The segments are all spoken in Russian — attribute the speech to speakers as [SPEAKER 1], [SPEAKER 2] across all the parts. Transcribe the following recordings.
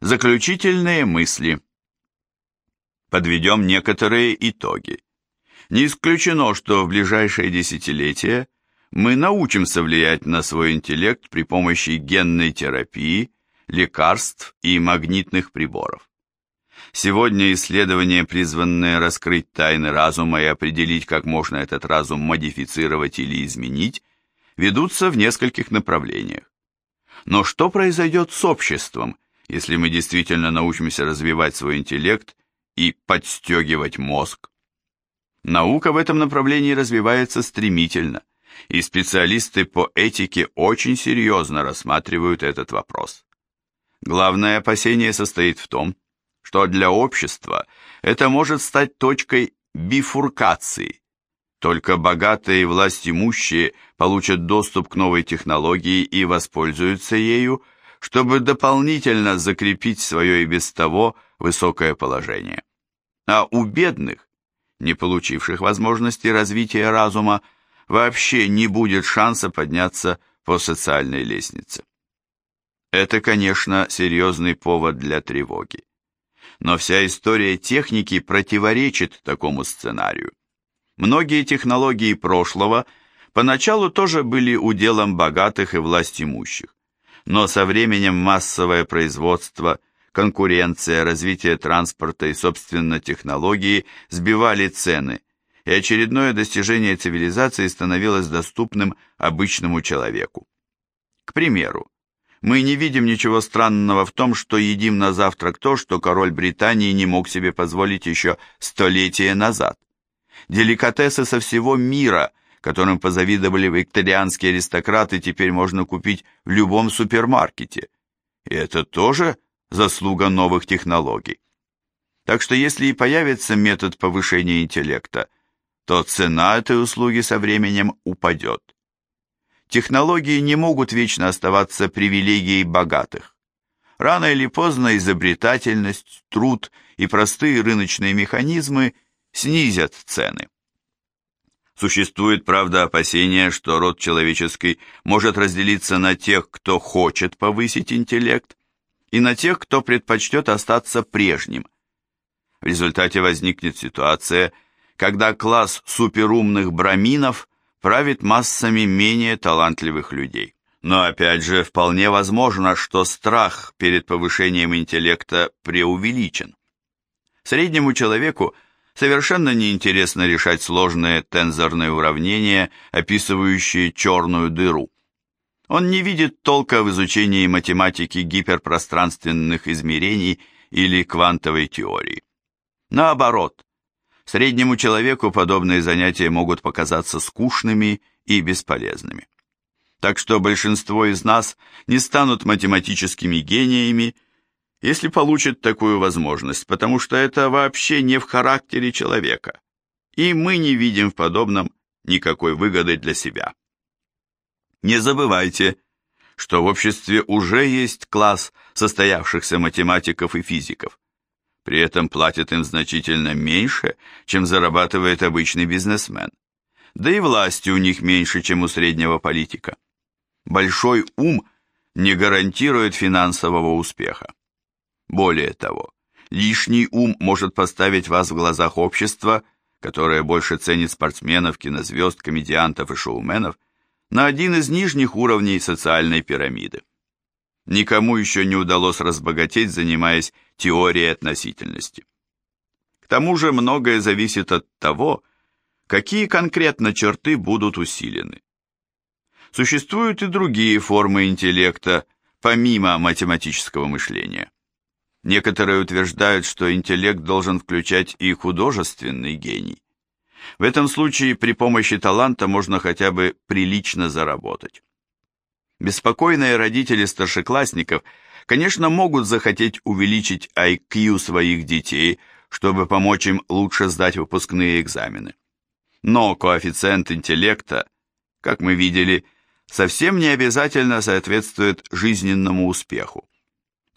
[SPEAKER 1] Заключительные мысли. Подведем некоторые итоги. Не исключено, что в ближайшие десятилетия мы научимся влиять на свой интеллект при помощи генной терапии, лекарств и магнитных приборов. Сегодня исследования, призванные раскрыть тайны разума и определить, как можно этот разум модифицировать или изменить, ведутся в нескольких направлениях. Но что произойдет с обществом, если мы действительно научимся развивать свой интеллект и подстегивать мозг? Наука в этом направлении развивается стремительно, и специалисты по этике очень серьезно рассматривают этот вопрос. Главное опасение состоит в том, что для общества это может стать точкой бифуркации. Только богатые и власть имущие получат доступ к новой технологии и воспользуются ею, чтобы дополнительно закрепить свое и без того высокое положение. А у бедных не получивших возможности развития разума, вообще не будет шанса подняться по социальной лестнице. Это, конечно, серьезный повод для тревоги. Но вся история техники противоречит такому сценарию. Многие технологии прошлого поначалу тоже были уделом богатых и власть имущих, но со временем массовое производство – конкуренция, развитие транспорта и, собственно, технологии сбивали цены, и очередное достижение цивилизации становилось доступным обычному человеку. К примеру, мы не видим ничего странного в том, что едим на завтрак то, что король Британии не мог себе позволить еще столетия назад. Деликатесы со всего мира, которым позавидовали викторианские аристократы, теперь можно купить в любом супермаркете. И это тоже заслуга новых технологий. Так что если и появится метод повышения интеллекта, то цена этой услуги со временем упадет. Технологии не могут вечно оставаться привилегией богатых. Рано или поздно изобретательность, труд и простые рыночные механизмы снизят цены. Существует, правда, опасение, что род человеческий может разделиться на тех, кто хочет повысить интеллект, и на тех, кто предпочтет остаться прежним. В результате возникнет ситуация, когда класс суперумных браминов правит массами менее талантливых людей. Но опять же, вполне возможно, что страх перед повышением интеллекта преувеличен. Среднему человеку совершенно неинтересно решать сложные тензорные уравнения, описывающие черную дыру. Он не видит толка в изучении математики гиперпространственных измерений или квантовой теории. Наоборот, среднему человеку подобные занятия могут показаться скучными и бесполезными. Так что большинство из нас не станут математическими гениями, если получат такую возможность, потому что это вообще не в характере человека, и мы не видим в подобном никакой выгоды для себя. Не забывайте, что в обществе уже есть класс состоявшихся математиков и физиков. При этом платят им значительно меньше, чем зарабатывает обычный бизнесмен. Да и власти у них меньше, чем у среднего политика. Большой ум не гарантирует финансового успеха. Более того, лишний ум может поставить вас в глазах общества, которое больше ценит спортсменов, кинозвезд, комедиантов и шоуменов, на один из нижних уровней социальной пирамиды. Никому еще не удалось разбогатеть, занимаясь теорией относительности. К тому же многое зависит от того, какие конкретно черты будут усилены. Существуют и другие формы интеллекта, помимо математического мышления. Некоторые утверждают, что интеллект должен включать и художественный гений. В этом случае при помощи таланта можно хотя бы прилично заработать. Беспокойные родители старшеклассников, конечно, могут захотеть увеличить IQ своих детей, чтобы помочь им лучше сдать выпускные экзамены. Но коэффициент интеллекта, как мы видели, совсем не обязательно соответствует жизненному успеху.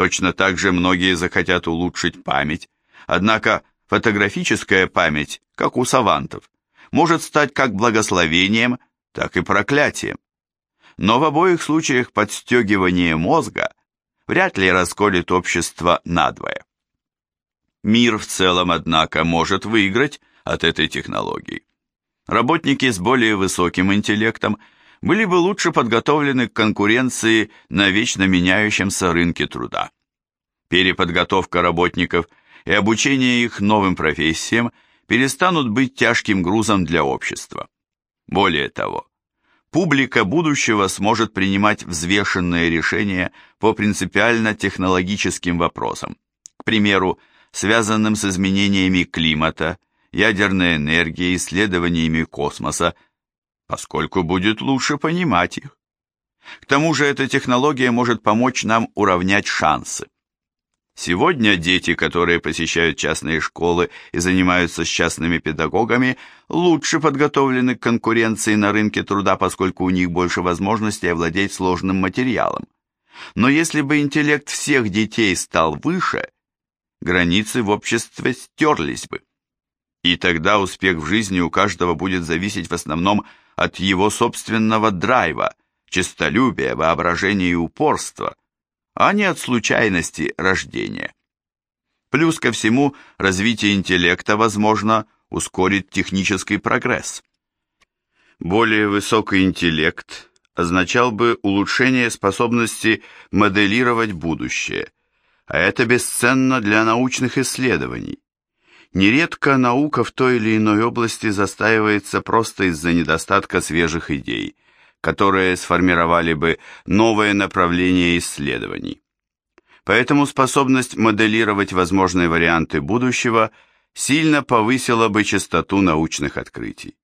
[SPEAKER 1] Точно так же многие захотят улучшить память, однако Фотографическая память, как у савантов, может стать как благословением, так и проклятием. Но в обоих случаях подстегивание мозга вряд ли расколет общество надвое. Мир в целом, однако, может выиграть от этой технологии. Работники с более высоким интеллектом были бы лучше подготовлены к конкуренции на вечно меняющемся рынке труда. Переподготовка работников и обучение их новым профессиям перестанут быть тяжким грузом для общества. Более того, публика будущего сможет принимать взвешенные решения по принципиально технологическим вопросам, к примеру, связанным с изменениями климата, ядерной энергией, исследованиями космоса, поскольку будет лучше понимать их. К тому же эта технология может помочь нам уравнять шансы. Сегодня дети, которые посещают частные школы и занимаются с частными педагогами, лучше подготовлены к конкуренции на рынке труда, поскольку у них больше возможностей овладеть сложным материалом. Но если бы интеллект всех детей стал выше, границы в обществе стерлись бы. И тогда успех в жизни у каждого будет зависеть в основном от его собственного драйва, честолюбия, воображения и упорства, а не от случайности рождения. Плюс ко всему, развитие интеллекта, возможно, ускорит технический прогресс. Более высокий интеллект означал бы улучшение способности моделировать будущее, а это бесценно для научных исследований. Нередко наука в той или иной области застаивается просто из-за недостатка свежих идей – которые сформировали бы новое направление исследований. Поэтому способность моделировать возможные варианты будущего сильно повысила бы частоту научных открытий.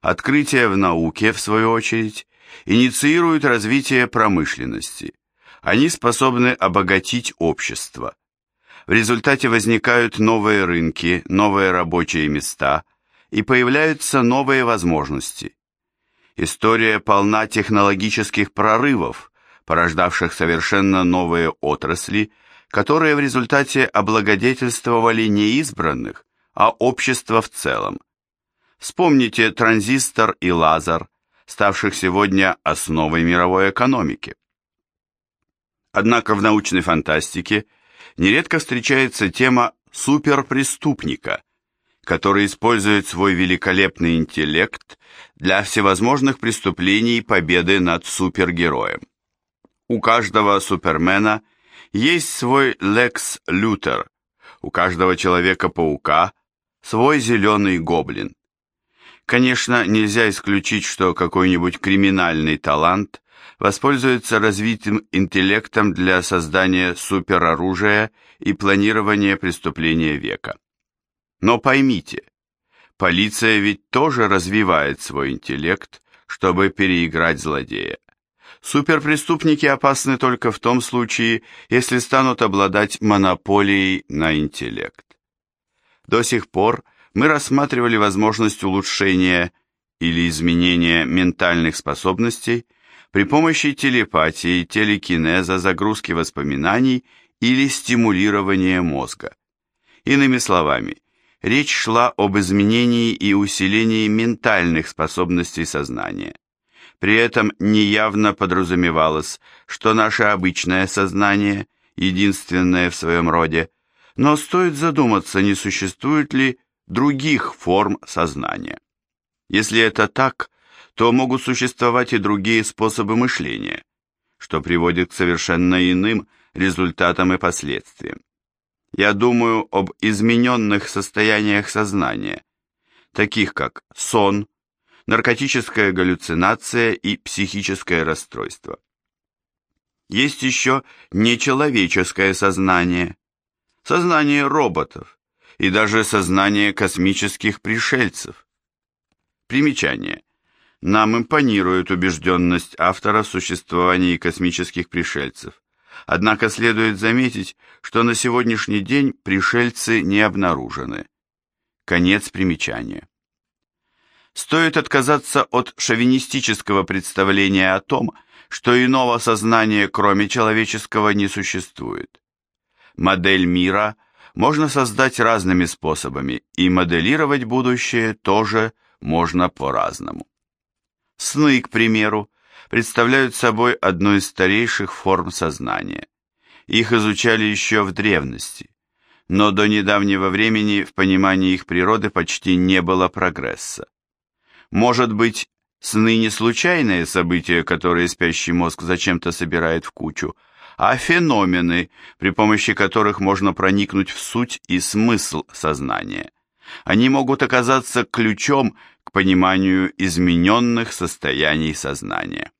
[SPEAKER 1] Открытия в науке, в свою очередь, инициируют развитие промышленности. Они способны обогатить общество. В результате возникают новые рынки, новые рабочие места и появляются новые возможности. История полна технологических прорывов, порождавших совершенно новые отрасли, которые в результате облагодетельствовали не избранных, а общество в целом. Вспомните транзистор и лазер, ставших сегодня основой мировой экономики. Однако в научной фантастике нередко встречается тема суперпреступника, который использует свой великолепный интеллект для всевозможных преступлений и победы над супергероем. У каждого супермена есть свой Лекс Лютер, у каждого Человека-паука свой зеленый гоблин. Конечно, нельзя исключить, что какой-нибудь криминальный талант воспользуется развитым интеллектом для создания супероружия и планирования преступления века. Но поймите, полиция ведь тоже развивает свой интеллект, чтобы переиграть злодея. Суперпреступники опасны только в том случае, если станут обладать монополией на интеллект. До сих пор мы рассматривали возможность улучшения или изменения ментальных способностей при помощи телепатии, телекинеза, загрузки воспоминаний или стимулирования мозга. Иными словами, речь шла об изменении и усилении ментальных способностей сознания. При этом неявно подразумевалось, что наше обычное сознание, единственное в своем роде, но стоит задуматься, не существует ли других форм сознания. Если это так, то могут существовать и другие способы мышления, что приводит к совершенно иным результатам и последствиям. Я думаю об измененных состояниях сознания, таких как сон, наркотическая галлюцинация и психическое расстройство. Есть еще нечеловеческое сознание, сознание роботов и даже сознание космических пришельцев. Примечание. Нам импонирует убежденность автора в существовании космических пришельцев. Однако следует заметить, что на сегодняшний день пришельцы не обнаружены. Конец примечания. Стоит отказаться от шовинистического представления о том, что иного сознания, кроме человеческого, не существует. Модель мира можно создать разными способами, и моделировать будущее тоже можно по-разному. Сны, к примеру, представляют собой одну из старейших форм сознания. их изучали еще в древности, но до недавнего времени в понимании их природы почти не было прогресса. Может быть, сны не случайные события, которые спящий мозг зачем-то собирает в кучу, а феномены, при помощи которых можно проникнуть в суть и смысл сознания. Они могут оказаться ключом пониманию измененных состояний сознания.